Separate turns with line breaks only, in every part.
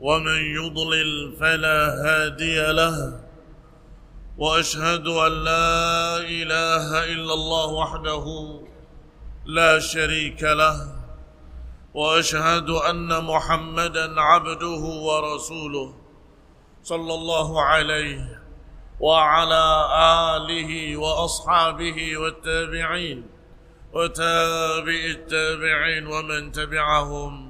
ومن يضلل فلا هادي له وأشهد أن لا إله إلا الله وحده لا شريك له وأشهد أن محمدا عبده ورسوله صلى الله عليه وعلى آله وأصحابه والتابعين وتابع التابعين ومن تبعهم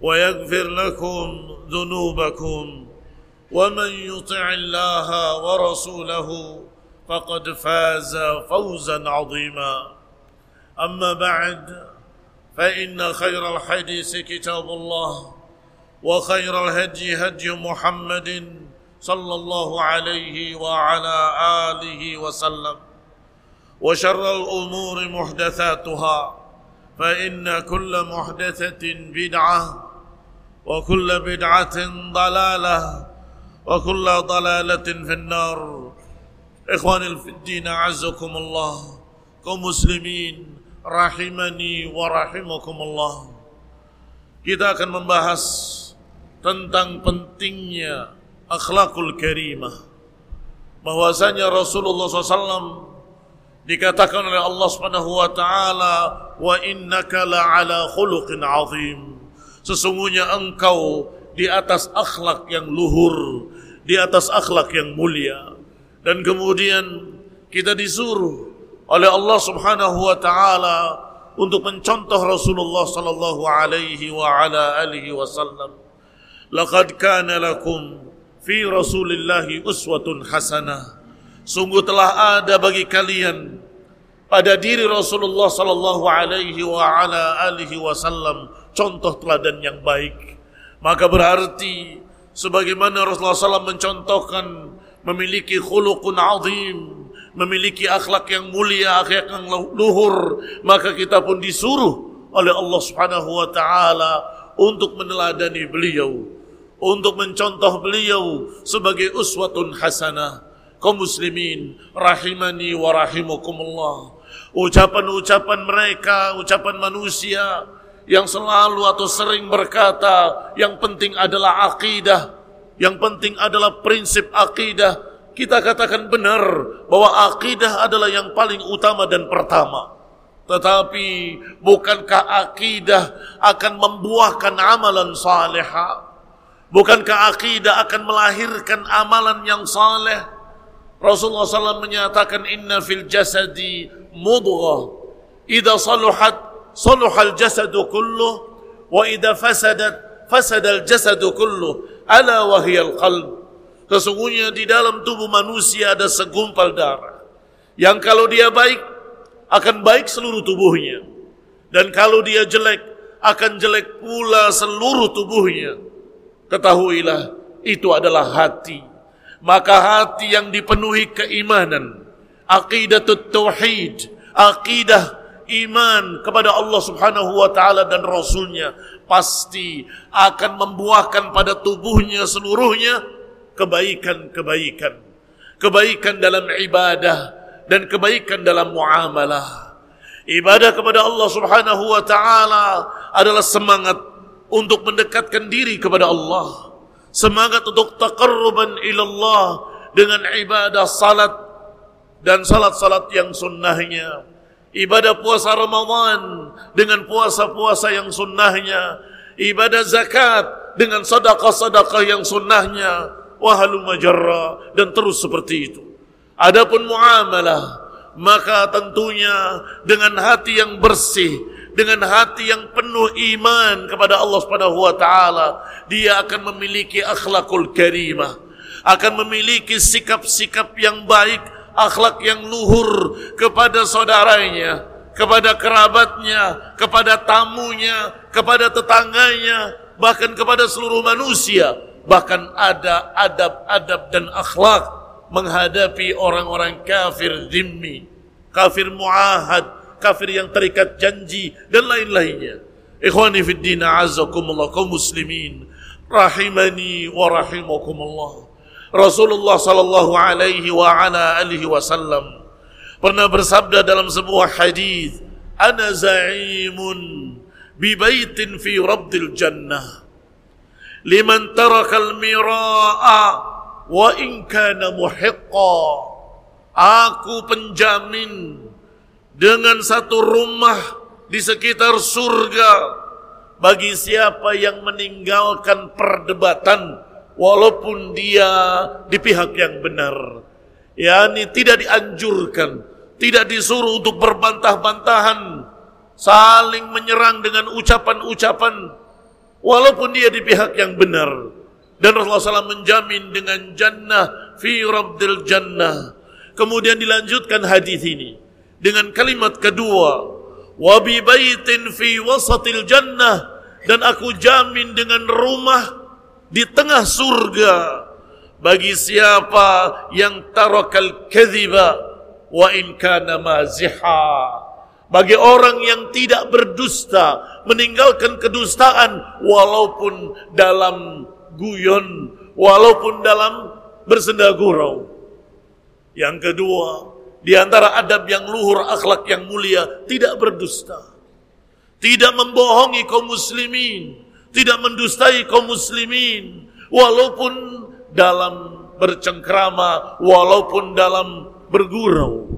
ويغفر لكم ذنوبكم ومن يطع الله ورسوله فقد فاز فوزا عظيما. أما بعد فإن خير الحديث كتاب الله وخير الهدي هدي محمد صلى الله عليه وعلى آله وسلم وشر الأمور محدثاتها فإن كل محدثة بدعة وكل بدعة ضلالة وكل ضلالة في النار إخواني في الدين أعزكم الله muslimin rahimani wa rahimakumullah kita akan membahas tentang pentingnya akhlakul karimah bahwasanya Rasulullah SAW dikatakan oleh Allah Subhanahu wa taala wa innaka la'ala khuluqin azim Sesungguhnya engkau di atas akhlak yang luhur, di atas akhlak yang mulia. Dan kemudian kita disuruh oleh Allah Subhanahu wa taala untuk mencontoh Rasulullah sallallahu alaihi wa ala alihi wasallam. Laqad kana lakum fi Rasulillahi uswatun hasanah. Sungguh telah ada bagi kalian pada diri Rasulullah sallallahu alaihi wa ala alihi wasallam contoh teladan yang baik. Maka berarti sebagaimana Rasulullah SAW mencontohkan memiliki khuluqun azim, memiliki akhlak yang mulia, akhlak yang luhur, maka kita pun disuruh oleh Allah Subhanahu wa taala untuk meneladani beliau, untuk mencontoh beliau sebagai uswatun hasanah. Kaum muslimin rahimani wa rahimakumullah. Ucapan-ucapan mereka, ucapan manusia yang selalu atau sering berkata yang penting adalah akidah, yang penting adalah prinsip akidah. Kita katakan benar bahwa akidah adalah yang paling utama dan pertama. Tetapi bukankah akidah akan membuahkan amalan saleha? Bukankah akidah akan melahirkan amalan yang saleh? Rasulullah SAW menyatakan inna fil jasadi mudghah. Idza saluhat صلح الجسد كله وإذا فسدت فسد الجسد كله ألا وهي القلب Sesungguhnya di dalam tubuh manusia ada segumpal darah yang kalau dia baik akan baik seluruh tubuhnya dan kalau dia jelek akan jelek pula seluruh tubuhnya. Ketahuilah itu adalah hati. Maka hati yang dipenuhi keimanan, aqidah tauhid, akidah iman kepada Allah Subhanahu wa taala dan rasulnya pasti akan membuahkan pada tubuhnya seluruhnya kebaikan-kebaikan. Kebaikan dalam ibadah dan kebaikan dalam muamalah. Ibadah kepada Allah Subhanahu wa taala adalah semangat untuk mendekatkan diri kepada Allah. Semangat untuk taqarruban ilallah dengan ibadah salat dan salat-salat yang sunnahnya. Ibadah puasa Ramadan dengan puasa-puasa yang sunnahnya. Ibadah zakat dengan sedekah-sedekah yang sunnahnya. Wahalu majarra dan terus seperti itu. Adapun muamalah maka tentunya dengan hati yang bersih, dengan hati yang penuh iman kepada Allah Subhanahu wa taala, dia akan memiliki akhlakul karimah, akan memiliki sikap-sikap yang baik, akhlak yang luhur kepada saudaranya, kepada kerabatnya, kepada tamunya, kepada tetangganya, bahkan kepada seluruh manusia. Bahkan ada adab-adab dan akhlak menghadapi orang-orang kafir zimmi, kafir muahad, kafir yang terikat janji dan lain-lainnya. Ikhwani fid din azakumullah kaum muslimin rahimani wa rahimakumullah. Rasulullah sallallahu alaihi wa ala alihi wasallam pernah bersabda dalam sebuah hadis, "Ana za'imun bi baitin fi rabdil jannah." Liman taraka al-mira'a wa in kana muhiqqa aku penjamin dengan satu rumah di sekitar surga bagi siapa yang meninggalkan perdebatan walaupun dia di pihak yang benar yakni tidak dianjurkan tidak disuruh untuk berbantah-bantahan saling menyerang dengan ucapan-ucapan walaupun dia di pihak yang benar dan Rasulullah SAW menjamin dengan jannah fi rabdil jannah. Kemudian dilanjutkan hadis ini dengan kalimat kedua, wa bi baitin fi wasatil jannah dan aku jamin dengan rumah di tengah surga bagi siapa yang tarakal kadhiba wa in kana maziha bagi orang yang tidak berdusta meninggalkan kedustaan walaupun dalam guyon walaupun dalam bersenda gurau. Yang kedua, di antara adab yang luhur, akhlak yang mulia, tidak berdusta. Tidak membohongi kaum muslimin, tidak mendustai kaum muslimin, walaupun dalam bercengkrama, walaupun dalam bergurau.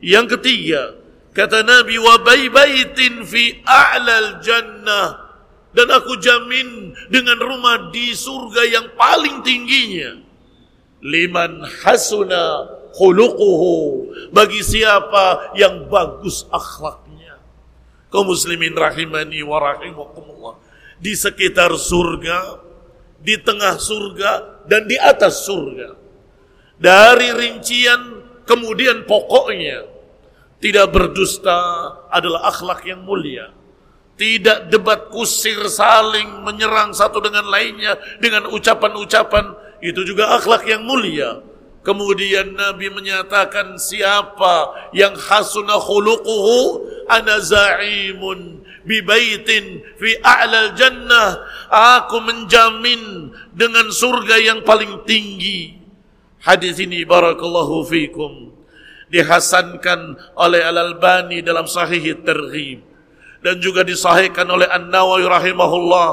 Yang ketiga, kata Nabi, wa baitin fi a'lal jannah dan aku jamin dengan rumah di surga yang paling tingginya. Liman hasuna khuluquhu. Bagi siapa yang bagus akhlaknya. Kau muslimin rahimani wa rahimakumullah. Di sekitar surga, di tengah surga, dan di atas surga. Dari rincian kemudian pokoknya. Tidak berdusta adalah akhlak yang mulia tidak debat kusir saling menyerang satu dengan lainnya dengan ucapan-ucapan itu juga akhlak yang mulia. Kemudian Nabi menyatakan siapa yang hasuna khuluquhu ana za'imun bi baitin fi a'lal jannah aku menjamin dengan surga yang paling tinggi. Hadis ini barakallahu fikum dihasankan oleh Al-Albani dalam Sahih Terghib dan juga disahihkan oleh An-Nawawi rahimahullah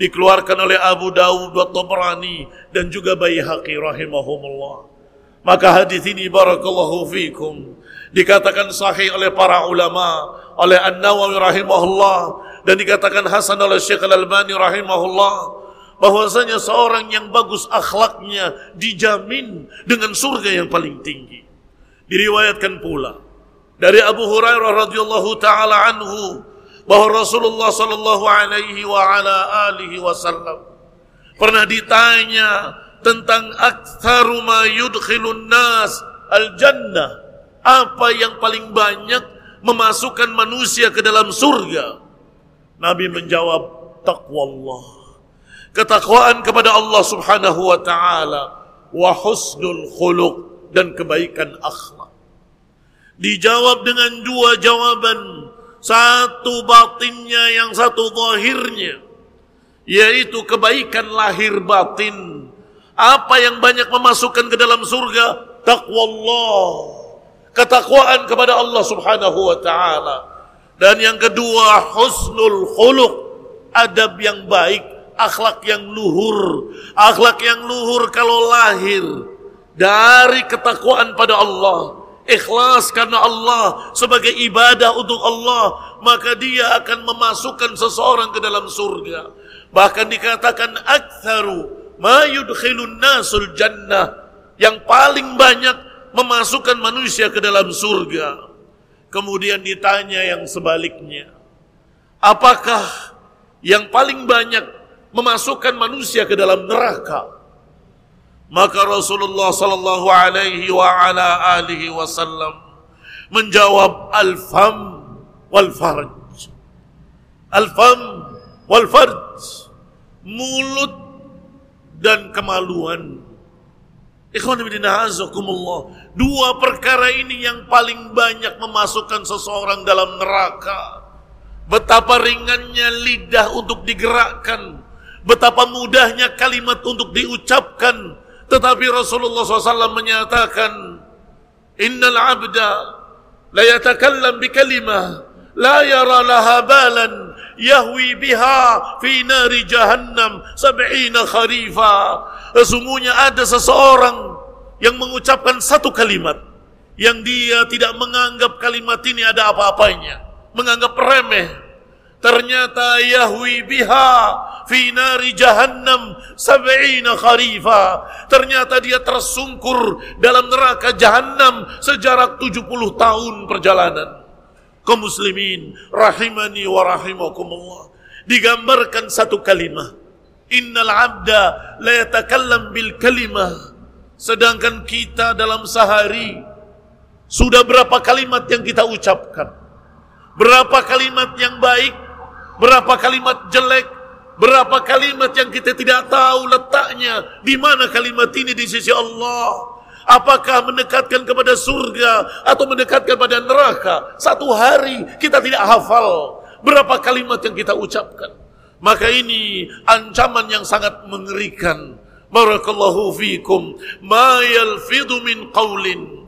dikeluarkan oleh Abu Dawud wa Tabrani dan juga Baihaqi rahimahumullah maka hadis ini barakallahu fikum dikatakan sahih oleh para ulama oleh An-Nawawi rahimahullah dan dikatakan hasan oleh Syekh Al-Albani rahimahullah bahwasanya seorang yang bagus akhlaknya dijamin dengan surga yang paling tinggi. Diriwayatkan pula dari Abu Hurairah radhiyallahu taala anhu bahwa Rasulullah sallallahu alaihi wa ala alihi wasallam pernah ditanya tentang aktsaru ma yudkhilun nas al jannah apa yang paling banyak memasukkan manusia ke dalam surga? Nabi menjawab taqwallah. Ketakwaan kepada Allah Subhanahu wa taala. Wa husnul khuluq dan kebaikan akhlak. Dijawab dengan dua jawaban. Satu batinnya yang satu zahirnya. Yaitu kebaikan lahir batin. Apa yang banyak memasukkan ke dalam surga? Taqwa Allah. Ketakwaan kepada Allah subhanahu wa ta'ala. Dan yang kedua, husnul khuluq, adab yang baik, akhlak yang luhur. Akhlak yang luhur kalau lahir dari ketakwaan pada Allah, ikhlas karena Allah sebagai ibadah untuk Allah, maka dia akan memasukkan seseorang ke dalam surga. Bahkan dikatakan aktsaru ma yudkhilun nasul jannah yang paling banyak memasukkan manusia ke dalam surga. Kemudian ditanya yang sebaliknya. Apakah yang paling banyak memasukkan manusia ke dalam neraka? Maka Rasulullah sallallahu alaihi wa ala alihi wasallam menjawab al-fam wal farj. Al-fam wal farj. Mulut dan kemaluan. Ikhwan Dua perkara ini yang paling banyak memasukkan seseorang dalam neraka. Betapa ringannya lidah untuk digerakkan. Betapa mudahnya kalimat untuk diucapkan. Tetapi Rasulullah SAW menyatakan, Innal abda la yatakallam bi kalimah la yara laha balan yahwi biha fi nari jahannam sab'ina kharifa sesungguhnya ada seseorang yang mengucapkan satu kalimat yang dia tidak menganggap kalimat ini ada apa-apanya menganggap remeh. Ternyata yahwi biha fi nari jahannam sab'ina kharifa. Ternyata dia tersungkur dalam neraka jahannam sejarak 70 tahun perjalanan kaum muslimin rahimani wa rahimakumullah. Digambarkan satu kalimat innal abda la yatakallam bil kalimah. Sedangkan kita dalam sehari sudah berapa kalimat yang kita ucapkan? Berapa kalimat yang baik? Berapa kalimat jelek? Berapa kalimat yang kita tidak tahu letaknya? Di mana kalimat ini? Di sisi Allah Apakah mendekatkan kepada surga atau mendekatkan pada neraka? Satu hari kita tidak hafal berapa kalimat yang kita ucapkan. Maka ini ancaman yang sangat mengerikan. Barakallahu fikum. Ma yalfidu min qawlin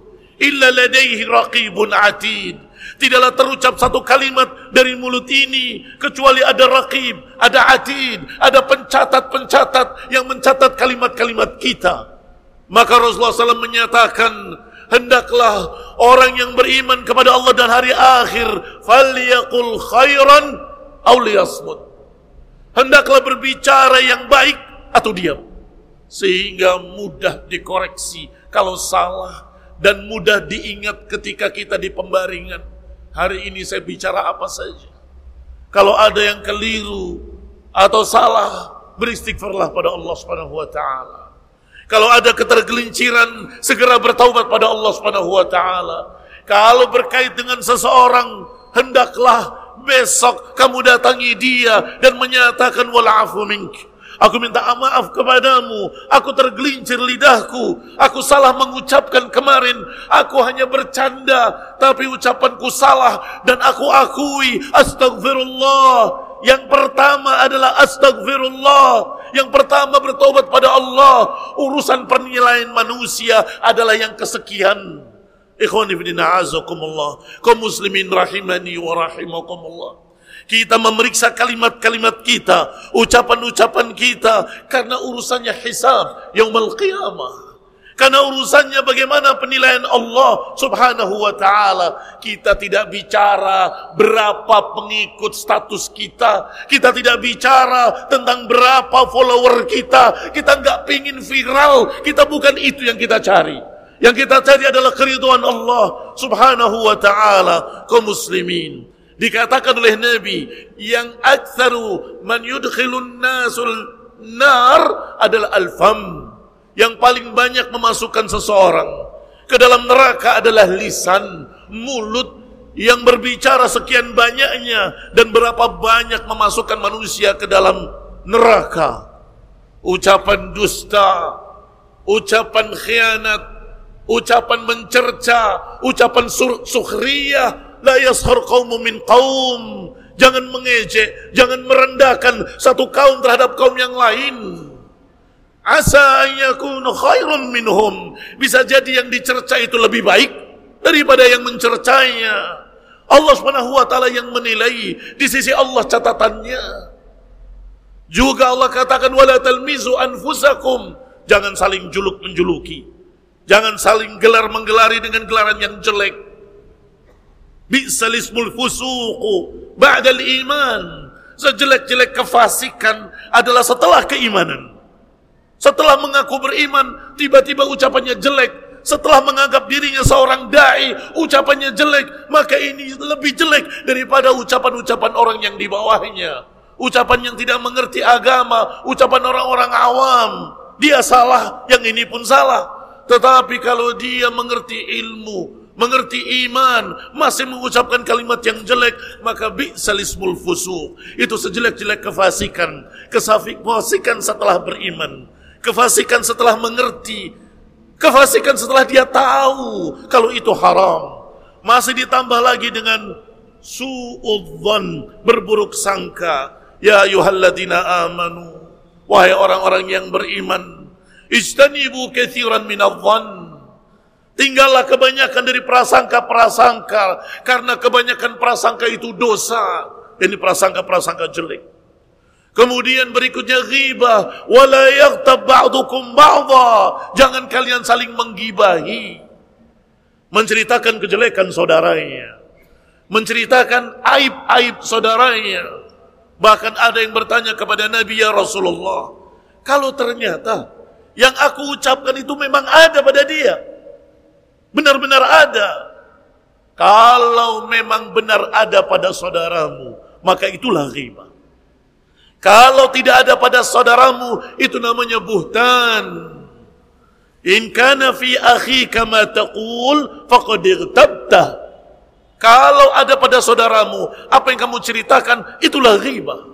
illa ladaihi raqibun atid. Tidaklah terucap satu kalimat dari mulut ini kecuali ada raqib, ada atid, ada pencatat-pencatat yang mencatat kalimat-kalimat kita. Maka Rasulullah SAW menyatakan, hendaklah orang yang beriman kepada Allah dan hari akhir, falyakul khairan awliyasmud. Hendaklah berbicara yang baik atau diam. Sehingga mudah dikoreksi kalau salah dan mudah diingat ketika kita di pembaringan. Hari ini saya bicara apa saja. Kalau ada yang keliru atau salah, beristighfarlah pada Allah Subhanahu wa taala. Kalau ada ketergelinciran, segera bertaubat pada Allah Subhanahu wa taala. Kalau berkait dengan seseorang, hendaklah besok kamu datangi dia dan menyatakan wala'afu mink. Aku minta maaf kepadamu. Aku tergelincir lidahku. Aku salah mengucapkan kemarin. Aku hanya bercanda. Tapi ucapanku salah. Dan aku akui. Astagfirullah. Yang pertama adalah astagfirullah. Yang pertama bertobat pada Allah. Urusan penilaian manusia adalah yang kesekian. Ikhwani fidina azakumullah. Kau muslimin rahimani wa rahimakumullah. Kita memeriksa kalimat-kalimat kita, ucapan-ucapan kita karena urusannya hisab yaumul qiyamah. Karena urusannya bagaimana penilaian Allah subhanahu wa ta'ala. Kita tidak bicara berapa pengikut status kita. Kita tidak bicara tentang berapa follower kita. Kita nggak pingin viral. Kita bukan itu yang kita cari. Yang kita cari adalah keriduan Allah subhanahu wa ta'ala. Kau muslimin. Dikatakan oleh Nabi, yang aktsaru man yudkhilun nasul nar adalah al-fam yang paling banyak memasukkan seseorang ke dalam neraka adalah lisan, mulut yang berbicara sekian banyaknya dan berapa banyak memasukkan manusia ke dalam neraka. Ucapan dusta, ucapan khianat, ucapan mencerca, ucapan sukhriyah, la yaskhar qaumun min qaum. Jangan mengejek, jangan merendahkan satu kaum terhadap kaum yang lain. Asa yakunu khairun minhum. Bisa jadi yang dicerca itu lebih baik daripada yang mencercanya. Allah Subhanahu wa taala yang menilai di sisi Allah catatannya. Juga Allah katakan wala talmizu anfusakum, jangan saling juluk menjuluki. Jangan saling gelar menggelari dengan gelaran yang jelek. Bi'salismul fusuqu ba'dal iman. Sejelek-jelek kefasikan adalah setelah keimanan. Setelah mengaku beriman, tiba-tiba ucapannya jelek, setelah menganggap dirinya seorang dai, ucapannya jelek, maka ini lebih jelek daripada ucapan-ucapan orang yang di bawahnya. Ucapan yang tidak mengerti agama, ucapan orang-orang awam. Dia salah, yang ini pun salah. Tetapi kalau dia mengerti ilmu, mengerti iman, masih mengucapkan kalimat yang jelek, maka bi'salismul fusuq. Itu sejelek-jelek kefasikan. Kefasikan setelah beriman. Kefasikan setelah mengerti Kefasikan setelah dia tahu kalau itu haram. Masih ditambah lagi dengan su'udzon, berburuk sangka. Ya ayuhalladina amanu. Wahai orang-orang yang beriman. Ijtanibu kathiran minadzan. Tinggallah kebanyakan dari prasangka-prasangka. Karena kebanyakan prasangka itu dosa. Ini prasangka-prasangka jelek. Kemudian berikutnya ghibah, wala yaghtab ba'dukum ba'dha. Jangan kalian saling menggibahi. Menceritakan kejelekan saudaranya. Menceritakan aib-aib saudaranya. Bahkan ada yang bertanya kepada Nabi ya Rasulullah, kalau ternyata yang aku ucapkan itu memang ada pada dia. Benar-benar ada. Kalau memang benar ada pada saudaramu, maka itulah ghibah. Kalau tidak ada pada saudaramu, itu namanya buhtan. In kana fi akhika ma taqul faqad irtabta. Kalau ada pada saudaramu, apa yang kamu ceritakan itulah ghibah.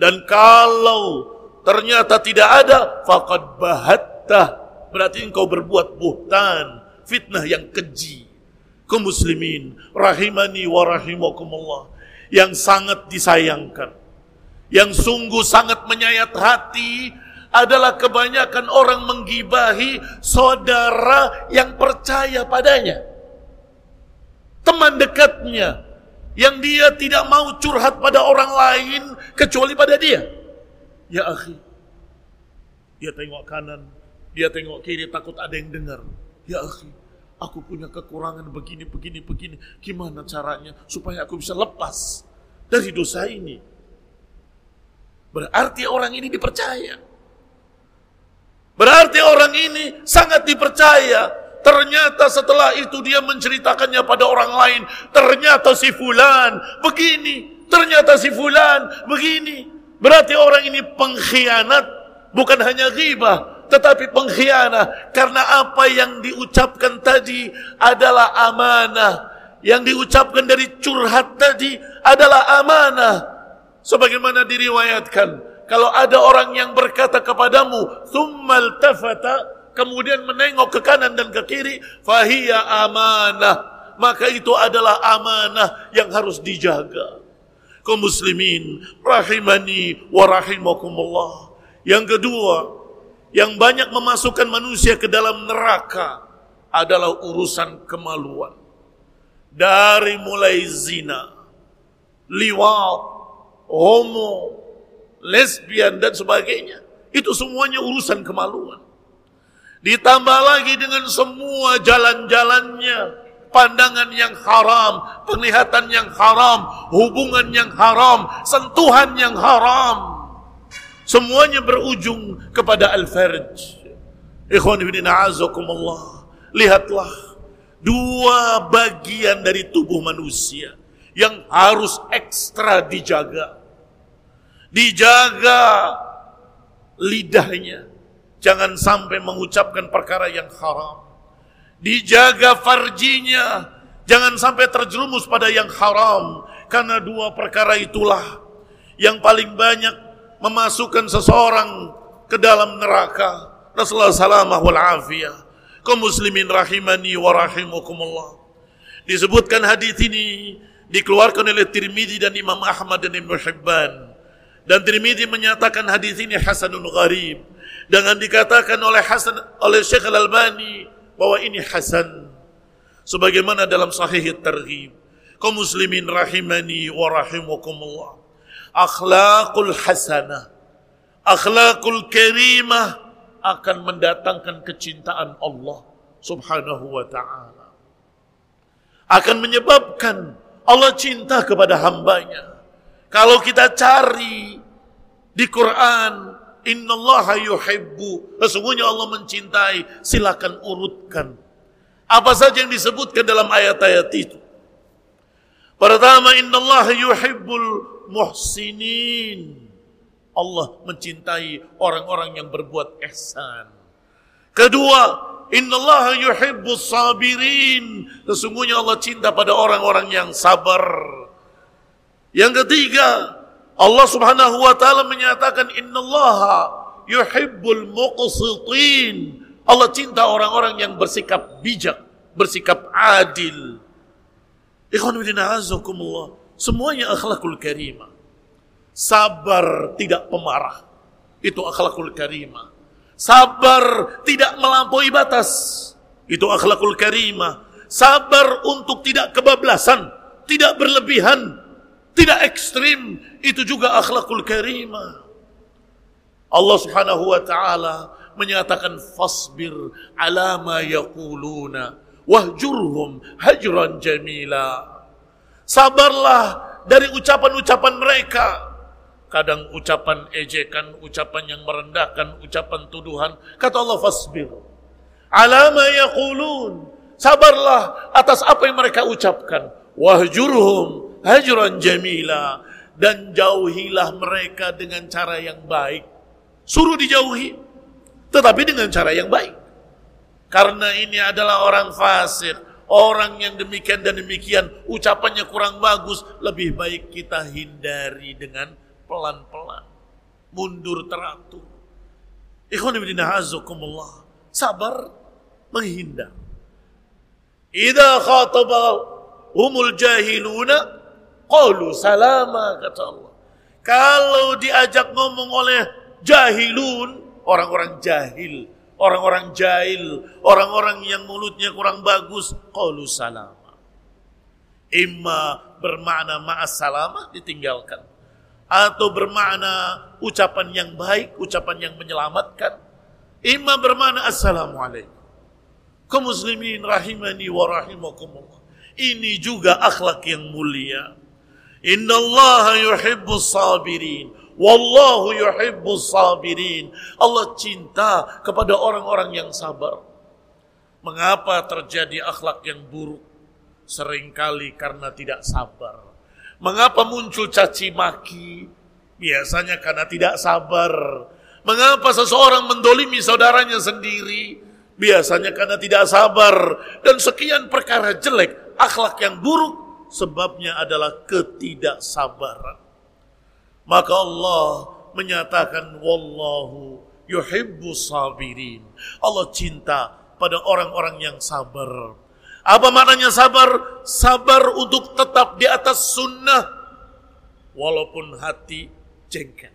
Dan kalau ternyata tidak ada, faqad bahatta. Berarti engkau berbuat buhtan, fitnah yang keji. Kaum muslimin, rahimani wa rahimakumullah. Yang sangat disayangkan yang sungguh sangat menyayat hati adalah kebanyakan orang menggibahi saudara yang percaya padanya. Teman dekatnya yang dia tidak mau curhat pada orang lain kecuali pada dia. Ya akhi, dia tengok kanan, dia tengok kiri takut ada yang dengar. Ya akhi, aku punya kekurangan begini, begini, begini. Gimana caranya supaya aku bisa lepas dari dosa ini? Berarti orang ini dipercaya. Berarti orang ini sangat dipercaya. Ternyata setelah itu dia menceritakannya pada orang lain. Ternyata si fulan begini. Ternyata si fulan begini. Berarti orang ini pengkhianat. Bukan hanya ghibah. Tetapi pengkhianat. Karena apa yang diucapkan tadi adalah amanah. Yang diucapkan dari curhat tadi adalah amanah Sebagaimana diriwayatkan, kalau ada orang yang berkata kepadamu, "Tsummal tafata", kemudian menengok ke kanan dan ke kiri, fahiya amanah. Maka itu adalah amanah yang harus dijaga. Kaum muslimin, rahimani wa rahimakumullah. Yang kedua, yang banyak memasukkan manusia ke dalam neraka adalah urusan kemaluan. Dari mulai zina, liwat, homo, lesbian dan sebagainya. Itu semuanya urusan kemaluan. Ditambah lagi dengan semua jalan-jalannya, pandangan yang haram, penglihatan yang haram, hubungan yang haram, sentuhan yang haram. Semuanya berujung kepada al-farj. Ikhwan ibn a'azakumullah. Lihatlah dua bagian dari tubuh manusia yang harus ekstra dijaga dijaga lidahnya. Jangan sampai mengucapkan perkara yang haram. Dijaga farjinya. Jangan sampai terjerumus pada yang haram. Karena dua perkara itulah yang paling banyak memasukkan seseorang ke dalam neraka. Rasulullah salamah wal afiyah. Kau muslimin rahimani wa rahimukumullah. Disebutkan hadis ini dikeluarkan oleh Tirmidzi dan Imam Ahmad dan Ibnu Hibban dan Tirmidzi menyatakan hadis ini hasanun gharib. Dengan dikatakan oleh Hasan oleh Syekh Al-Albani bahwa ini hasan. Sebagaimana dalam sahih targhib. Kaum muslimin rahimani wa rahimakumullah. Akhlakul hasanah, akhlakul karimah akan mendatangkan kecintaan Allah Subhanahu wa taala. Akan menyebabkan Allah cinta kepada hambanya. Kalau kita cari di Quran, Innallaha yuhibbu. Sesungguhnya Allah mencintai. Silakan urutkan. Apa saja yang disebutkan dalam ayat-ayat itu. Pertama, Innallaha yuhibbul muhsinin. Allah mencintai orang-orang yang berbuat ihsan. Kedua, Innallaha yuhibbus sabirin. Sesungguhnya Allah cinta pada orang-orang yang sabar. Yang ketiga, Allah Subhanahu wa taala menyatakan innallaha yuhibbul muqsitin. Allah cinta orang-orang yang bersikap bijak, bersikap adil. Ikhwan azakumullah. Semuanya akhlakul karimah. Sabar tidak pemarah. Itu akhlakul karimah. Sabar tidak melampaui batas. Itu akhlakul karimah. Sabar untuk tidak kebablasan, tidak berlebihan, tidak ekstrim, itu juga akhlakul karimah. Allah Subhanahu wa taala menyatakan fasbir ala ma yaquluna wahjurhum hajran jamila. Sabarlah dari ucapan-ucapan mereka. Kadang ucapan ejekan, ucapan yang merendahkan, ucapan tuduhan. Kata Allah fasbir. Ala ma. Sabarlah atas apa yang mereka ucapkan. Wahjurhum hajran jamila dan jauhilah mereka dengan cara yang baik. Suruh dijauhi, tetapi dengan cara yang baik. Karena ini adalah orang fasik, orang yang demikian dan demikian, ucapannya kurang bagus, lebih baik kita hindari dengan pelan-pelan. Mundur teratur. Ikhwan ibn azakumullah. Sabar menghindar. Idza khataba humul jahiluna Qalu salama kata Allah. Kalau diajak ngomong oleh jahilun, orang-orang jahil, orang-orang jahil, orang-orang yang mulutnya kurang bagus, qalu salama. Imma bermakna ma'as salama ditinggalkan atau bermakna ucapan yang baik, ucapan yang menyelamatkan. Imma bermakna assalamualaikum. Muslimin rahimani wa rahimakumullah. Ini juga akhlak yang mulia. Inna Allah yuhibbus sabirin. Wallahu yuhibbus sabirin. Allah cinta kepada orang-orang yang sabar. Mengapa terjadi akhlak yang buruk? Seringkali karena tidak sabar. Mengapa muncul caci maki? Biasanya karena tidak sabar. Mengapa seseorang mendolimi saudaranya sendiri? Biasanya karena tidak sabar. Dan sekian perkara jelek, akhlak yang buruk sebabnya adalah ketidaksabaran. Maka Allah menyatakan wallahu yuhibbu sabirin. Allah cinta pada orang-orang yang sabar. Apa maknanya sabar? Sabar untuk tetap di atas sunnah walaupun hati jengkel.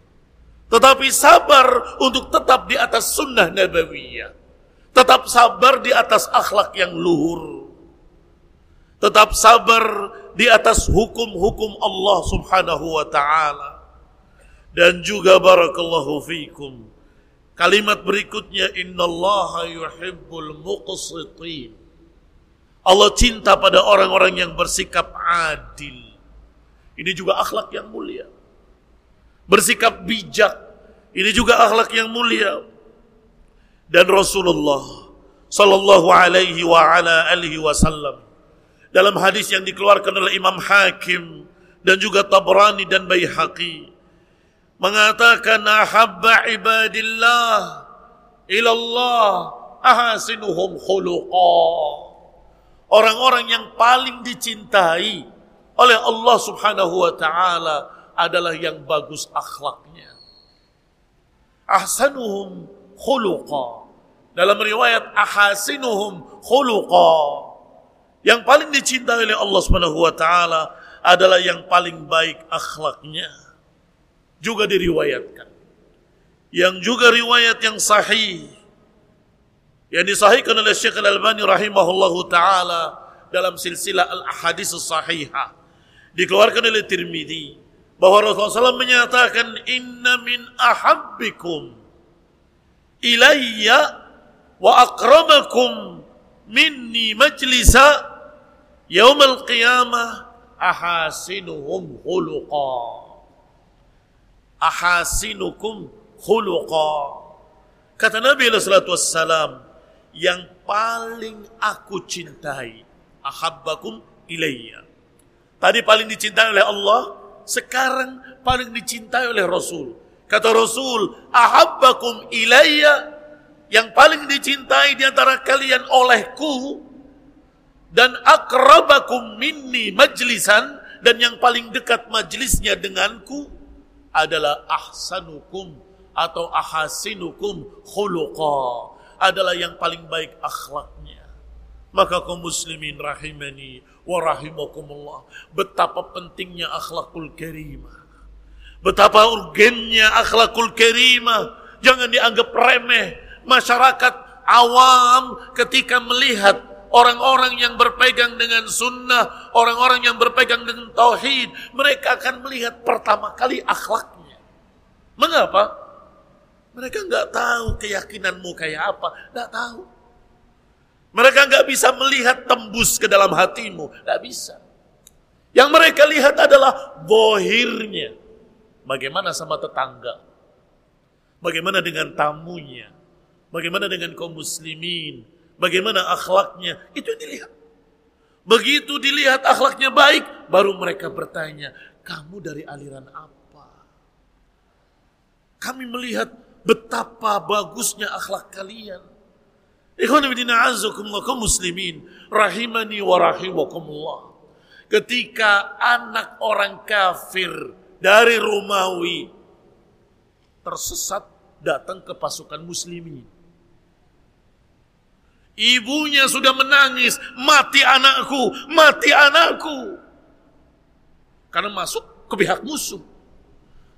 Tetapi sabar untuk tetap di atas sunnah nabawiyah. Tetap sabar di atas akhlak yang luhur. Tetap sabar di atas hukum-hukum Allah Subhanahu wa taala. Dan juga barakallahu fikum. Kalimat berikutnya innallaha yuhibbul muqsitin. Allah cinta pada orang-orang yang bersikap adil. Ini juga akhlak yang mulia. Bersikap bijak. Ini juga akhlak yang mulia. Dan Rasulullah sallallahu alaihi wa ala wasallam dalam hadis yang dikeluarkan oleh Imam Hakim dan juga Tabrani dan Baihaqi mengatakan ahabba ibadillah ilallah ahasinuhum khuluqa. Orang-orang yang paling dicintai oleh Allah Subhanahu wa taala adalah yang bagus akhlaknya. Ahsanuhum khuluqa. Dalam riwayat ahasinuhum khuluqa yang paling dicintai oleh Allah Subhanahu wa taala adalah yang paling baik akhlaknya. Juga diriwayatkan. Yang juga riwayat yang sahih yang disahihkan oleh Syekh Al-Albani rahimahullahu taala dalam silsilah al-ahadis sahihah dikeluarkan oleh Tirmidzi bahwa Rasulullah SAW menyatakan inna min ahabbikum ilayya wa akramakum minni majlisa yaumal qiyamah ahasinuhum khuluqa. Ahasinukum khuluqa. Kata Nabi wassalam yang paling aku cintai ahabbakum ilayya. Tadi paling dicintai oleh Allah sekarang paling dicintai oleh Rasul. Kata Rasul ahabbakum ilayya. Yang paling dicintai di antara kalian olehku dan akrabakum minni majlisan dan yang paling dekat majlisnya denganku adalah ahsanukum atau ahasinukum khuluqa adalah yang paling baik akhlaknya. Maka kaum muslimin rahimani wa rahimakumullah betapa pentingnya akhlakul karimah. Betapa urgennya akhlakul karimah. Jangan dianggap remeh. Masyarakat awam ketika melihat orang-orang yang berpegang dengan sunnah, orang-orang yang berpegang dengan tauhid, mereka akan melihat pertama kali akhlaknya. Mengapa? Mereka nggak tahu keyakinanmu kayak apa, nggak tahu. Mereka nggak bisa melihat tembus ke dalam hatimu, nggak bisa. Yang mereka lihat adalah bohirnya. Bagaimana sama tetangga? Bagaimana dengan tamunya? Bagaimana dengan kaum muslimin? Bagaimana akhlaknya? Itu yang dilihat. Begitu dilihat akhlaknya baik, baru mereka bertanya, kamu dari aliran apa? Kami melihat betapa bagusnya akhlak kalian. Kaum muslimin, rahimani wa rahimakumullah. Ketika anak orang kafir dari Romawi tersesat datang ke pasukan muslimin Ibunya sudah menangis, mati anakku, mati anakku. Karena masuk ke pihak musuh.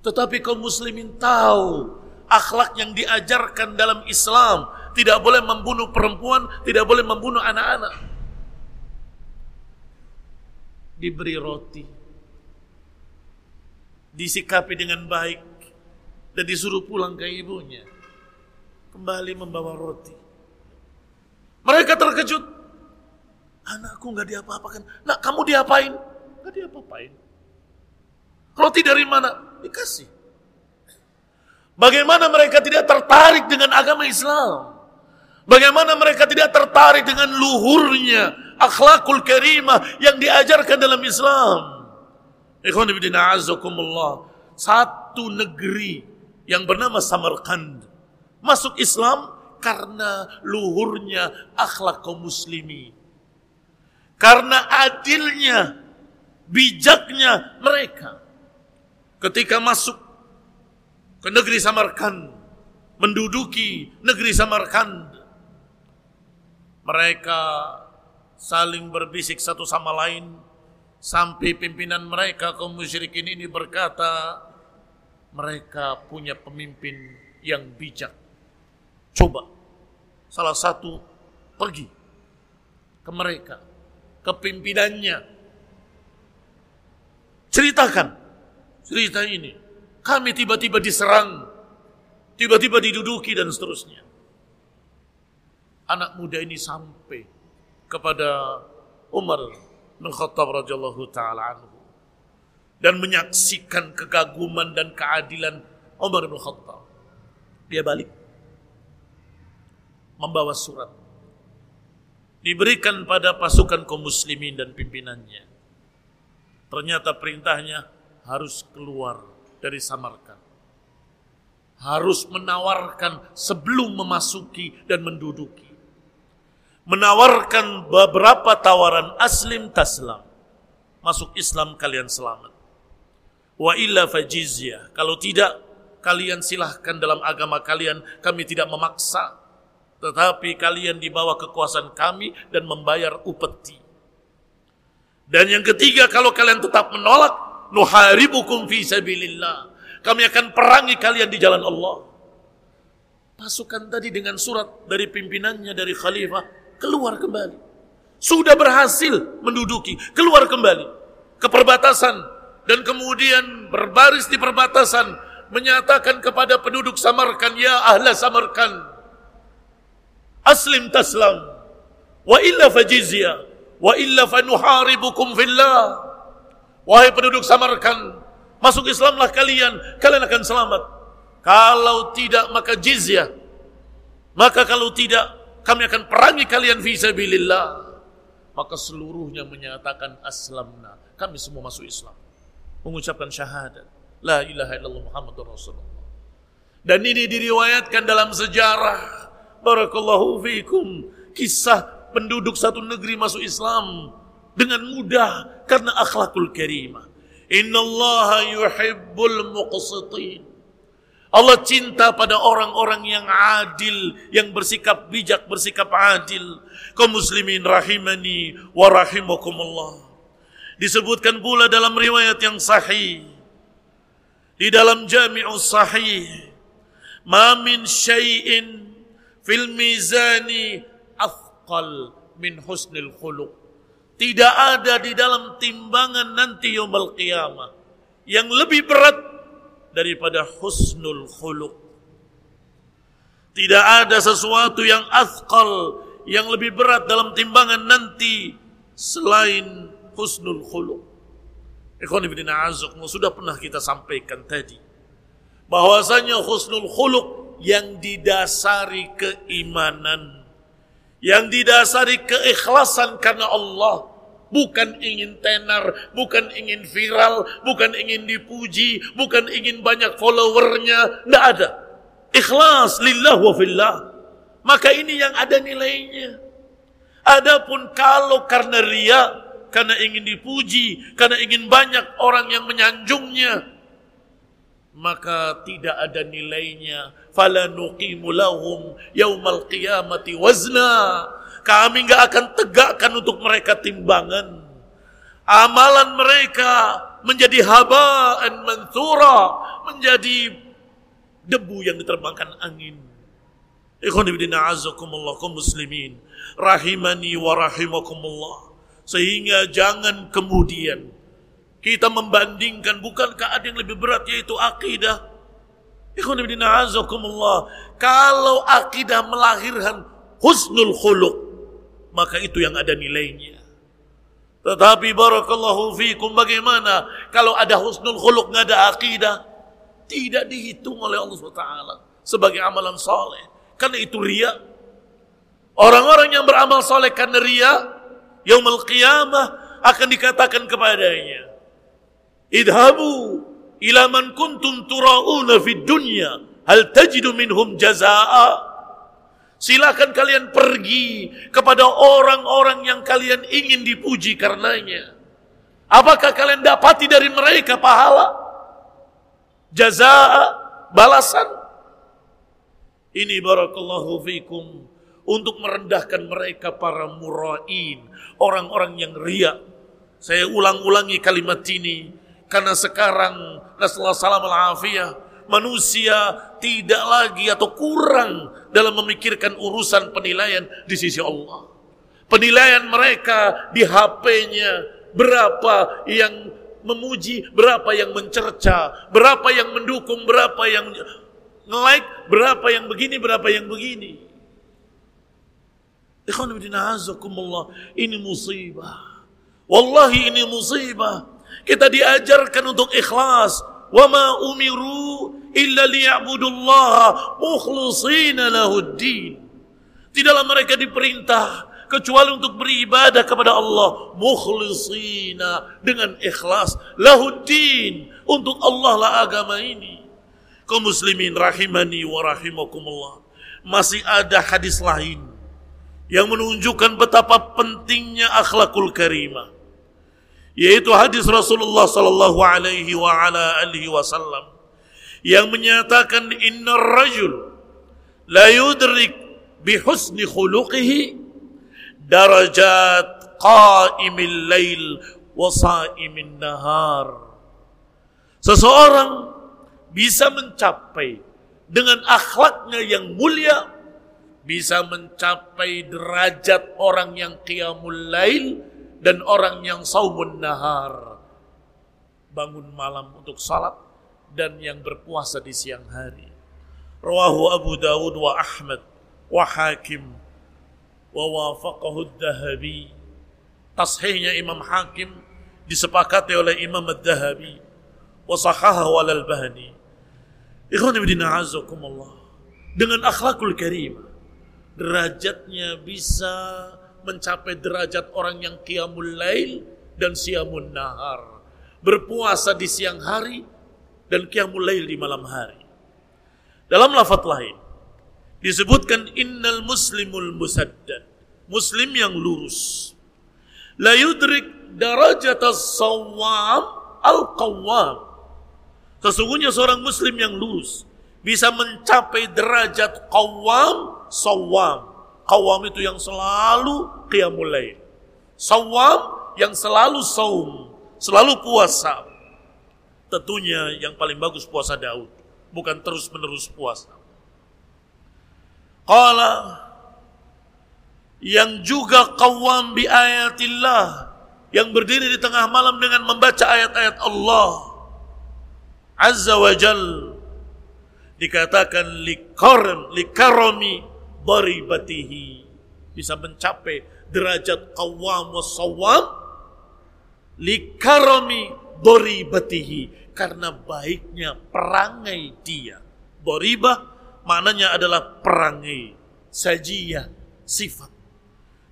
Tetapi kaum muslimin tahu akhlak yang diajarkan dalam Islam tidak boleh membunuh perempuan, tidak boleh membunuh anak-anak. Diberi roti. Disikapi dengan baik dan disuruh pulang ke ibunya. Kembali membawa roti mereka terkejut. Anakku nggak diapa-apakan. Nak kamu diapain? Nggak diapa-apain. Roti dari mana? Dikasih. Bagaimana mereka tidak tertarik dengan agama Islam? Bagaimana mereka tidak tertarik dengan luhurnya akhlakul karimah yang diajarkan dalam Islam? Ikhwan Satu negeri yang bernama Samarkand masuk Islam karena luhurnya akhlak kaum muslimi. Karena adilnya, bijaknya mereka. Ketika masuk ke negeri Samarkand, menduduki negeri Samarkand, mereka saling berbisik satu sama lain sampai pimpinan mereka kaum musyrikin ini berkata mereka punya pemimpin yang bijak Coba salah satu pergi ke mereka, ke pimpinannya. Ceritakan cerita ini. Kami tiba-tiba diserang, tiba-tiba diduduki dan seterusnya. Anak muda ini sampai kepada Umar bin Khattab radhiyallahu taala anhu dan menyaksikan kegaguman dan keadilan Umar bin Khattab. Dia balik membawa surat. Diberikan pada pasukan kaum muslimin dan pimpinannya. Ternyata perintahnya harus keluar dari Samarkand. Harus menawarkan sebelum memasuki dan menduduki. Menawarkan beberapa tawaran aslim taslam. Masuk Islam kalian selamat. Wa illa fajizya. Kalau tidak, kalian silahkan dalam agama kalian. Kami tidak memaksa tetapi kalian di bawah kekuasaan kami dan membayar upeti. Dan yang ketiga, kalau kalian tetap menolak, nuharibukum fi sabilillah. Kami akan perangi kalian di jalan Allah. Pasukan tadi dengan surat dari pimpinannya, dari khalifah, keluar kembali. sudah berhasil menduduki, keluar kembali ke perbatasan dan kemudian berbaris di perbatasan menyatakan kepada penduduk Samarkan, ya ahla Samarkan, aslim taslam, wa illa fajizya, wa illa fanuharibukum fillah. Wahai penduduk Samarkan, masuk Islamlah kalian, kalian akan selamat. Kalau tidak maka jizyah. Maka kalau tidak kami akan perangi kalian fi sabilillah. Maka seluruhnya menyatakan aslamna. Kami semua masuk Islam. Mengucapkan syahadat. La ilaha illallah Muhammadur Rasulullah. Dan ini diriwayatkan dalam sejarah. Barakallahu fiikum. Kisah penduduk satu negeri masuk Islam dengan mudah karena akhlakul karimah. Innallaha yuhibbul muqsitin. Allah cinta pada orang-orang yang adil, yang bersikap bijak, bersikap adil. Kaum muslimin rahimani wa rahimakumullah. Disebutkan pula dalam riwayat yang sahih. Di dalam jami'us sahih. Ma min syai'in fil mizani afqal min husnil khuluq. Tidak ada di dalam timbangan nanti yaumul qiyamah yang lebih berat daripada husnul khuluq. Tidak ada sesuatu yang athqal, yang lebih berat dalam timbangan nanti selain husnul khuluq. Ikhwan ibn sudah pernah kita sampaikan tadi. Bahwasanya husnul khuluq yang didasari keimanan. Yang didasari keikhlasan karena Allah Bukan ingin tenar, bukan ingin viral, bukan ingin dipuji, bukan ingin banyak followernya. Tidak ada. Ikhlas lillah wa fillah. Maka ini yang ada nilainya. Adapun kalau karena ria, karena ingin dipuji, karena ingin banyak orang yang menyanjungnya, maka tidak ada nilainya. Fala nuqimu lahum yaumal qiyamati wazna kami nggak akan tegakkan untuk mereka timbangan. Amalan mereka menjadi habaan mansura, menjadi debu yang diterbangkan angin. Ikhwan ibn a'azakumullah kaum muslimin rahimani wa rahimakumullah. Sehingga jangan kemudian kita membandingkan bukankah ada yang lebih berat yaitu akidah. Kalau akidah melahirkan husnul khuluq maka itu yang ada nilainya. Tetapi barakallahu fikum bagaimana kalau ada husnul khuluq nggak ada akidah tidak dihitung oleh Allah SWT sebagai amalan soleh karena itu ria. Orang-orang yang beramal soleh karena ria, yaumul qiyamah akan dikatakan kepadanya, idhabu ila man kuntum turauna fid dunya hal tajidu minhum jazaa Silakan kalian pergi kepada orang-orang yang kalian ingin dipuji karenanya. Apakah kalian dapati dari mereka pahala? Jaza, balasan? Ini barakallahu fikum untuk merendahkan mereka para murain, orang-orang yang ria. Saya ulang-ulangi kalimat ini karena sekarang Rasulullah sallallahu alaihi manusia tidak lagi atau kurang dalam memikirkan urusan penilaian di sisi Allah. Penilaian mereka di HP-nya berapa yang memuji, berapa yang mencerca, berapa yang mendukung, berapa yang nge-like, berapa yang begini, berapa yang begini. Ikhwan ini musibah. Wallahi ini musibah. Kita diajarkan untuk ikhlas. Wa ma umiru illa liya'budullaha mukhlishina lahuddin. Tidaklah mereka diperintah kecuali untuk beribadah kepada Allah mukhlisina dengan ikhlas lahuddin untuk Allah lah agama ini. Kaum muslimin rahimani wa rahimakumullah. Masih ada hadis lain yang menunjukkan betapa pentingnya akhlakul karimah yaitu hadis Rasulullah sallallahu alaihi wa ala alihi wasallam yang menyatakan innar rajul la yudrik bi husni khuluqihi darajat qaimil lail wa saimin nahar. Seseorang bisa mencapai dengan akhlaknya yang mulia bisa mencapai derajat orang yang qiyamul lail dan orang yang saumun nahar. Bangun malam untuk salat dan yang berpuasa di siang hari. Rawahu Abu Dawud wa Ahmad wa Hakim wa wafaqahu Dahabi. Tashihnya Imam Hakim disepakati oleh Imam Ad-Dahabi wa sahahahu al-Albani. Ikhwan ibn Dengan akhlakul karimah derajatnya bisa mencapai derajat orang yang qiyamul lail dan siamun nahar. Berpuasa di siang hari dan qiyamul lail di malam hari. Dalam lafaz lain disebutkan innal muslimul musaddad. Muslim yang lurus. La yudrik darajat as-sawwam al-qawwam. Sesungguhnya seorang muslim yang lurus bisa mencapai derajat qawwam sawam. Qawam itu yang selalu qiyamul. Sawam yang selalu saum, selalu puasa. Tentunya yang paling bagus puasa Daud, bukan terus-menerus puasa. Qala yang juga qawam bi ayatillah, yang berdiri di tengah malam dengan membaca ayat-ayat Allah Azza wa Jal dikatakan likaram likarami daribatihi bisa mencapai derajat qawwam wa sawam likarami daribatihi karena baiknya perangai dia. Doribah maknanya adalah perangai, sajiyah, sifat.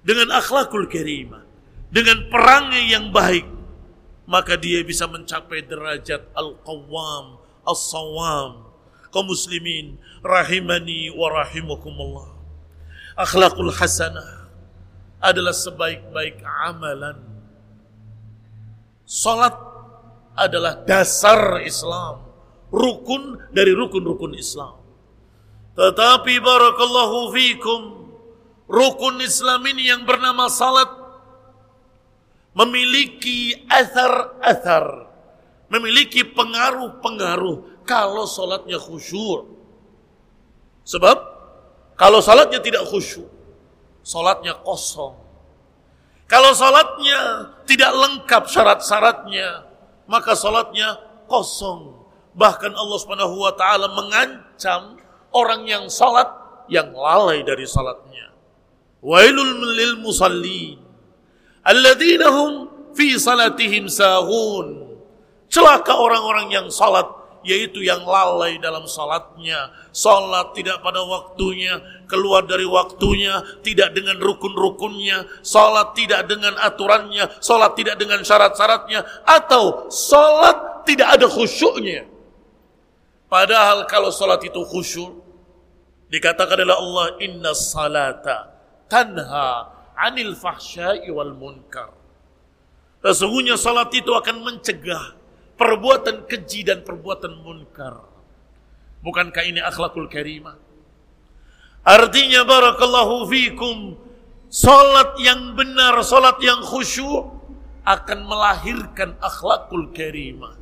Dengan akhlakul karimah, dengan perangai yang baik, maka dia bisa mencapai derajat al-qawwam, as-sawam. Kaum muslimin rahimani wa rahimakumullah akhlakul hasanah adalah sebaik-baik amalan. Salat adalah dasar Islam, rukun dari rukun-rukun Islam. Tetapi barakallahu fikum, rukun Islam ini yang bernama salat memiliki athar-athar, memiliki pengaruh-pengaruh kalau salatnya khusyuk. Sebab kalau salatnya tidak khusyuk, salatnya kosong. Kalau salatnya tidak lengkap syarat-syaratnya, maka salatnya kosong. Bahkan Allah Subhanahu wa taala mengancam orang yang salat yang lalai dari salatnya. Wailul lil musallin alladzina hum fi salatihim sahun. Celaka orang-orang yang salat yaitu yang lalai dalam salatnya. Salat tidak pada waktunya, keluar dari waktunya, tidak dengan rukun-rukunnya, salat tidak dengan aturannya, salat tidak dengan syarat-syaratnya, atau salat tidak ada khusyuknya. Padahal kalau salat itu khusyuk, dikatakan oleh Allah, inna salata tanha anil fahsyai wal munkar. Sesungguhnya salat itu akan mencegah perbuatan keji dan perbuatan munkar. Bukankah ini akhlakul karimah? Artinya barakallahu fikum salat yang benar, salat yang khusyuk akan melahirkan akhlakul karimah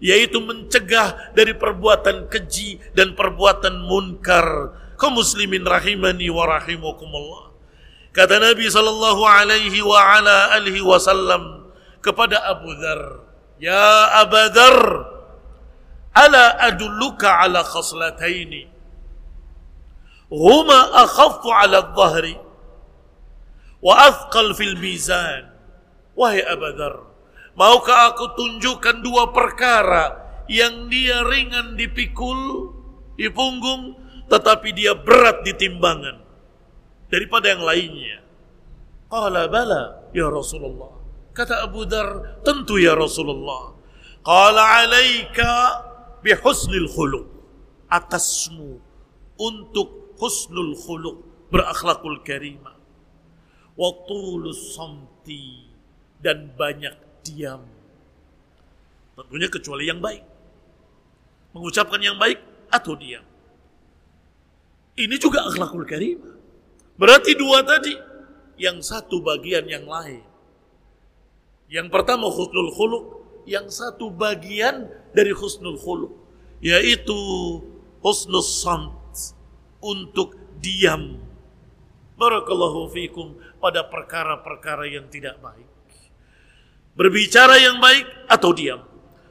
yaitu mencegah dari perbuatan keji dan perbuatan munkar. Kaum muslimin rahimani wa rahimakumullah. Kata Nabi sallallahu alaihi wa ala alihi wasallam kepada Abu Dzar, Ya Aba Dhar, ala adulluka ala khaslataini. Huma akhaffu ala dhahri wa athqal fil mizan. Wahai Aba Dhar, maukah aku tunjukkan dua perkara yang dia ringan dipikul, di punggung, tetapi dia berat di timbangan daripada yang lainnya. Qala bala ya Rasulullah. Kata Abu Dar, tentu ya Rasulullah. Qala alaika bihusnil khuluq. Atasmu untuk husnul khuluq, berakhlakul karimah. Wa tulus samti dan banyak diam. Tentunya kecuali yang baik. Mengucapkan yang baik atau diam. Ini juga akhlakul karimah. Berarti dua tadi, yang satu bagian yang lain. Yang pertama husnul khuluq, yang satu bagian dari husnul khuluq, yaitu husnul samt untuk diam Barakallahu fikum pada perkara-perkara yang tidak baik. Berbicara yang baik atau diam.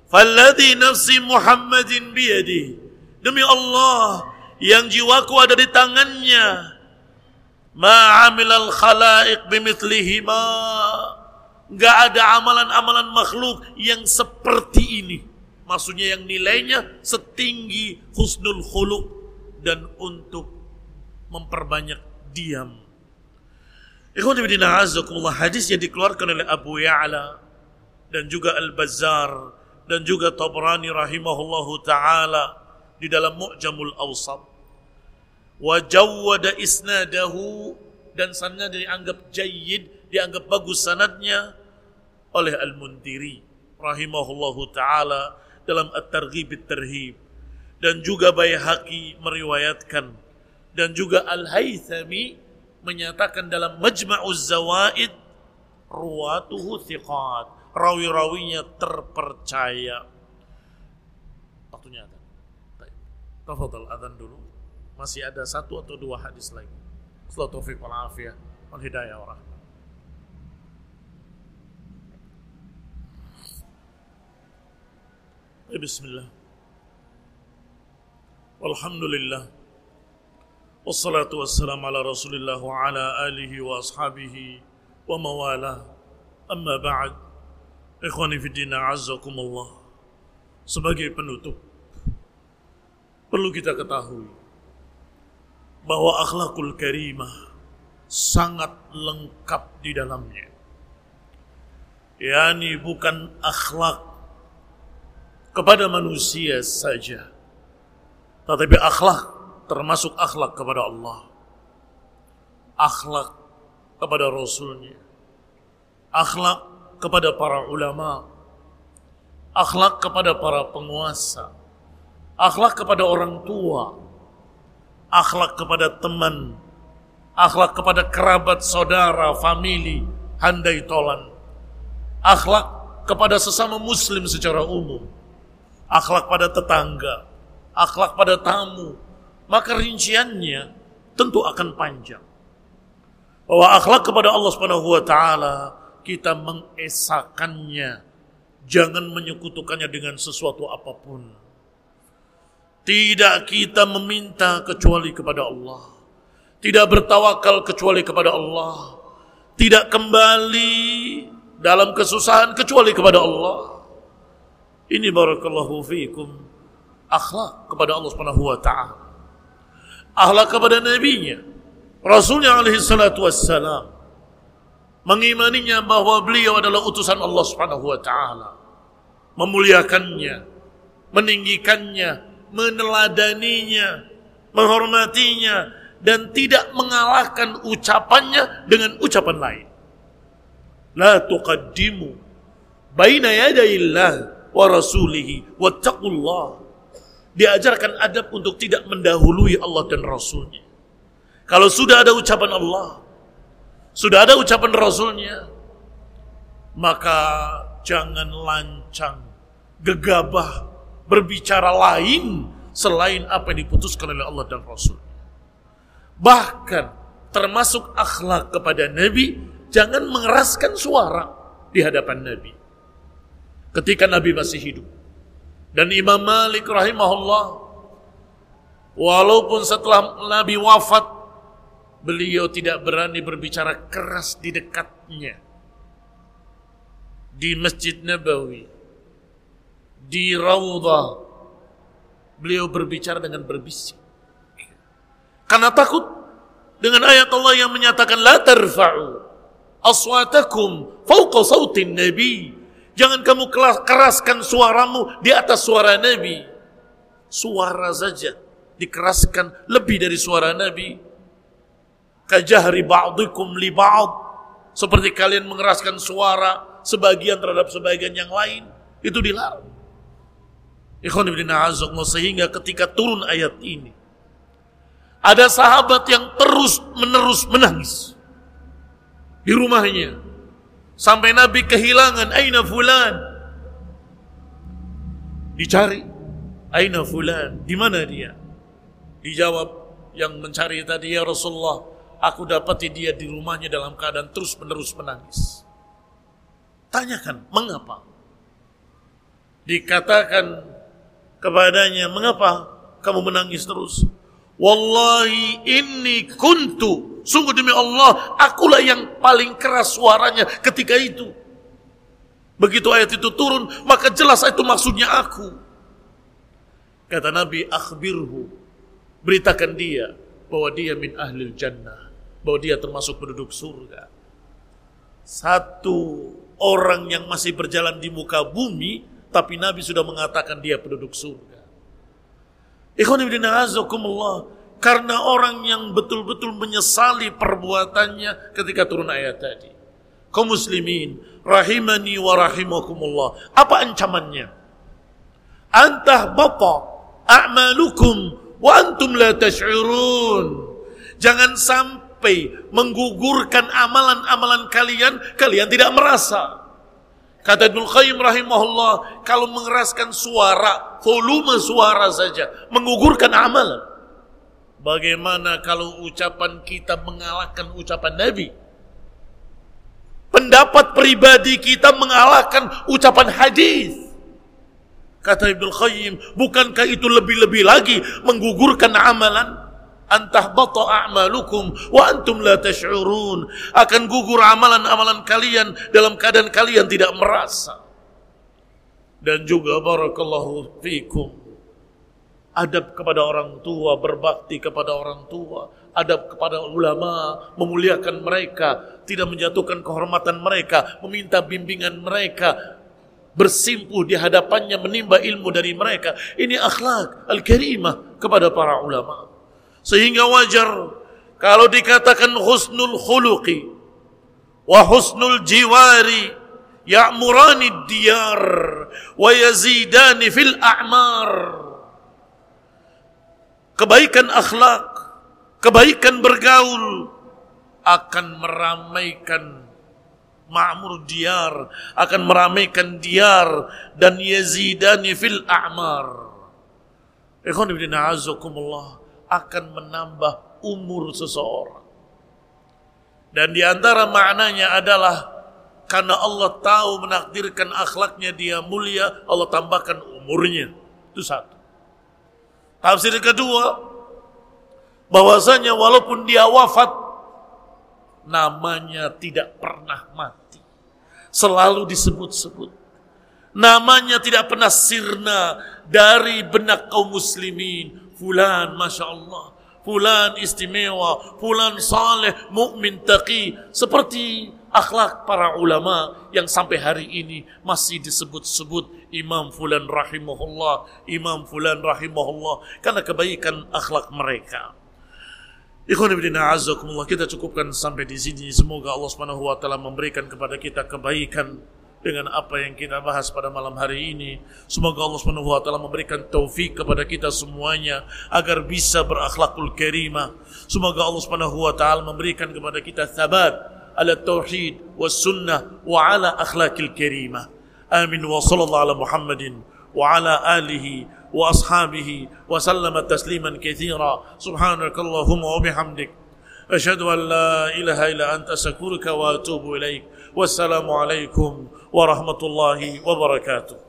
Falladhi nafsi Muhammadin biyadi. Demi Allah yang jiwaku ada di tangannya. Ma'amilal khalaik bimithlihima. Gak ada amalan-amalan makhluk yang seperti ini. Maksudnya yang nilainya setinggi husnul khuluq dan untuk memperbanyak diam. Hadis yang dikeluarkan oleh Abu Ya'la dan juga Al-Bazzar dan juga Tabrani rahimahullahu taala di dalam Mu'jamul Awsat. Wa jawwada isnadahu dan sanadnya dianggap jayyid, dianggap bagus sanadnya oleh Al-Mundiri rahimahullahu taala dalam At-Targhib At-Tarhib. Dan juga Baihaqi meriwayatkan. Dan juga Al-Haythami menyatakan dalam Majma'uz Zawaid ruwatuhu thiqat. Rawi-rawinya terpercaya. Waktunya ada. Tafadhal adzan dulu. Masih ada satu atau dua hadis lagi. Assalamualaikum afiyah. Wal hidayah بسم الله والحمد لله والصلاة والسلام على رسول الله وعلى آله وأصحابه وموالاه أما بعد إخواني في الدين أعزكم الله sebagai penutup perlu kita ketahui bahwa akhlakul karimah sangat lengkap di dalamnya yakni bukan akhlak kepada manusia saja. Tetapi akhlak termasuk akhlak kepada Allah. Akhlak kepada Rasulnya. Akhlak kepada para ulama. Akhlak kepada para penguasa. Akhlak kepada orang tua. Akhlak kepada teman. Akhlak kepada kerabat, saudara, famili, handai tolan. Akhlak kepada sesama muslim secara umum akhlak pada tetangga, akhlak pada tamu, maka rinciannya tentu akan panjang. Bahwa akhlak kepada Allah Subhanahu wa taala kita mengesakannya, jangan menyekutukannya dengan sesuatu apa pun. Tidak kita meminta kecuali kepada Allah. Tidak bertawakal kecuali kepada Allah. Tidak kembali dalam kesusahan kecuali kepada Allah ini barakallahu fiikum akhlak kepada Allah Subhanahu wa taala. Akhlak kepada nabinya, Rasulnya alaihi salatu wassalam. Mengimaninya bahwa beliau adalah utusan Allah Subhanahu wa taala. Memuliakannya, meninggikannya, meneladaninya, menghormatinya dan tidak mengalahkan ucapannya dengan ucapan lain. La tuqaddimu baina yadayillah wa rasulihi wattaqullah. Diajarkan adab untuk tidak mendahului Allah dan Rasulnya. Kalau sudah ada ucapan Allah, sudah ada ucapan Rasulnya, maka jangan lancang, gegabah, berbicara lain selain apa yang diputuskan oleh Allah dan Rasul. Bahkan termasuk akhlak kepada Nabi, jangan mengeraskan suara di hadapan Nabi ketika Nabi masih hidup. Dan Imam Malik rahimahullah walaupun setelah Nabi wafat beliau tidak berani berbicara keras di dekatnya. Di Masjid Nabawi di Raudhah beliau berbicara dengan berbisik. Karena takut dengan ayat Allah yang menyatakan la tarfa'u aswatakum fawqa sautin nabi Jangan kamu keraskan suaramu di atas suara Nabi. Suara saja dikeraskan lebih dari suara Nabi. Kajahri ba'dikum li ba'd. Seperti kalian mengeraskan suara sebagian terhadap sebagian yang lain. Itu dilarang. Ikhwan ibn sehingga ketika turun ayat ini. Ada sahabat yang terus menerus menangis. Di rumahnya Sampai Nabi kehilangan aina fulan. Dicari aina fulan, di mana dia? Dijawab yang mencari tadi ya Rasulullah, aku dapati dia di rumahnya dalam keadaan terus-menerus menangis. Tanyakan, mengapa? Dikatakan kepadanya, mengapa kamu menangis terus? Wallahi inni kuntu. Sungguh demi Allah, akulah yang paling keras suaranya ketika itu. Begitu ayat itu turun, maka jelas itu maksudnya aku. Kata Nabi, akhbirhu. Beritakan dia bahwa dia min ahlil jannah. Bahwa dia termasuk penduduk surga. Satu orang yang masih berjalan di muka bumi, tapi Nabi sudah mengatakan dia penduduk surga. Karena orang yang betul-betul menyesali perbuatannya ketika turun ayat tadi. Kau muslimin, rahimani wa rahimakumullah. Apa ancamannya? Antah bapa a'malukum wa antum la tash'urun. Jangan sampai menggugurkan amalan-amalan kalian, kalian tidak merasa. Kata Ibnu Qayyim rahimahullah, kalau mengeraskan suara, volume suara saja, menggugurkan amalan. Bagaimana kalau ucapan kita mengalahkan ucapan Nabi? Pendapat pribadi kita mengalahkan ucapan hadis. Kata Ibnu Qayyim, bukankah itu lebih-lebih lagi menggugurkan amalan? Antah bata a'malukum wa antum la tash'urun. Akan gugur amalan-amalan kalian dalam keadaan kalian tidak merasa. Dan juga barakallahu fikum. Adab kepada orang tua, berbakti kepada orang tua, adab kepada ulama, memuliakan mereka, tidak menjatuhkan kehormatan mereka, meminta bimbingan mereka, bersimpuh di hadapannya menimba ilmu dari mereka. Ini akhlak al-karimah kepada para ulama. Sehingga wajar kalau dikatakan husnul khuluqi wa husnul jiwari ya'murani diyar wa yazidani fil a'mar. Kebaikan akhlak kebaikan bergaul akan meramaikan ma'mur diyar, akan meramaikan diyar dan yazidani fil a'mar. Ikhwan ibn a'azakumullah akan menambah umur seseorang. Dan di antara maknanya adalah karena Allah tahu menakdirkan akhlaknya dia mulia, Allah tambahkan umurnya. Itu satu. Tafsir kedua, bahwasanya walaupun dia wafat namanya tidak pernah mati. Selalu disebut-sebut. Namanya tidak pernah sirna dari benak kaum muslimin. Fulan masya Allah. Fulan istimewa. Fulan saleh mukmin taqi. Seperti akhlak para ulama yang sampai hari ini masih disebut-sebut Imam Fulan rahimahullah, Imam Fulan rahimahullah karena kebaikan akhlak mereka. Ikhwan ibn a'azzakumullah kita cukupkan sampai di sini. Semoga Allah Subhanahu wa memberikan kepada kita kebaikan dengan apa yang kita bahas pada malam hari ini. Semoga Allah Subhanahu wa taala memberikan taufik kepada kita semuanya agar bisa berakhlakul karimah. Semoga Allah Subhanahu wa taala memberikan kepada kita thabat على التوحيد والسنة وعلى أخلاق الكريمة. آمين. وصلى الله على محمد وعلى آله وأصحابه وسلم تسليما كثيرا. سبحانك اللهم وبحمدك. أشهد أن لا إله إلا أنت أستغفرك وأتوب إليك. والسلام عليكم ورحمة الله وبركاته.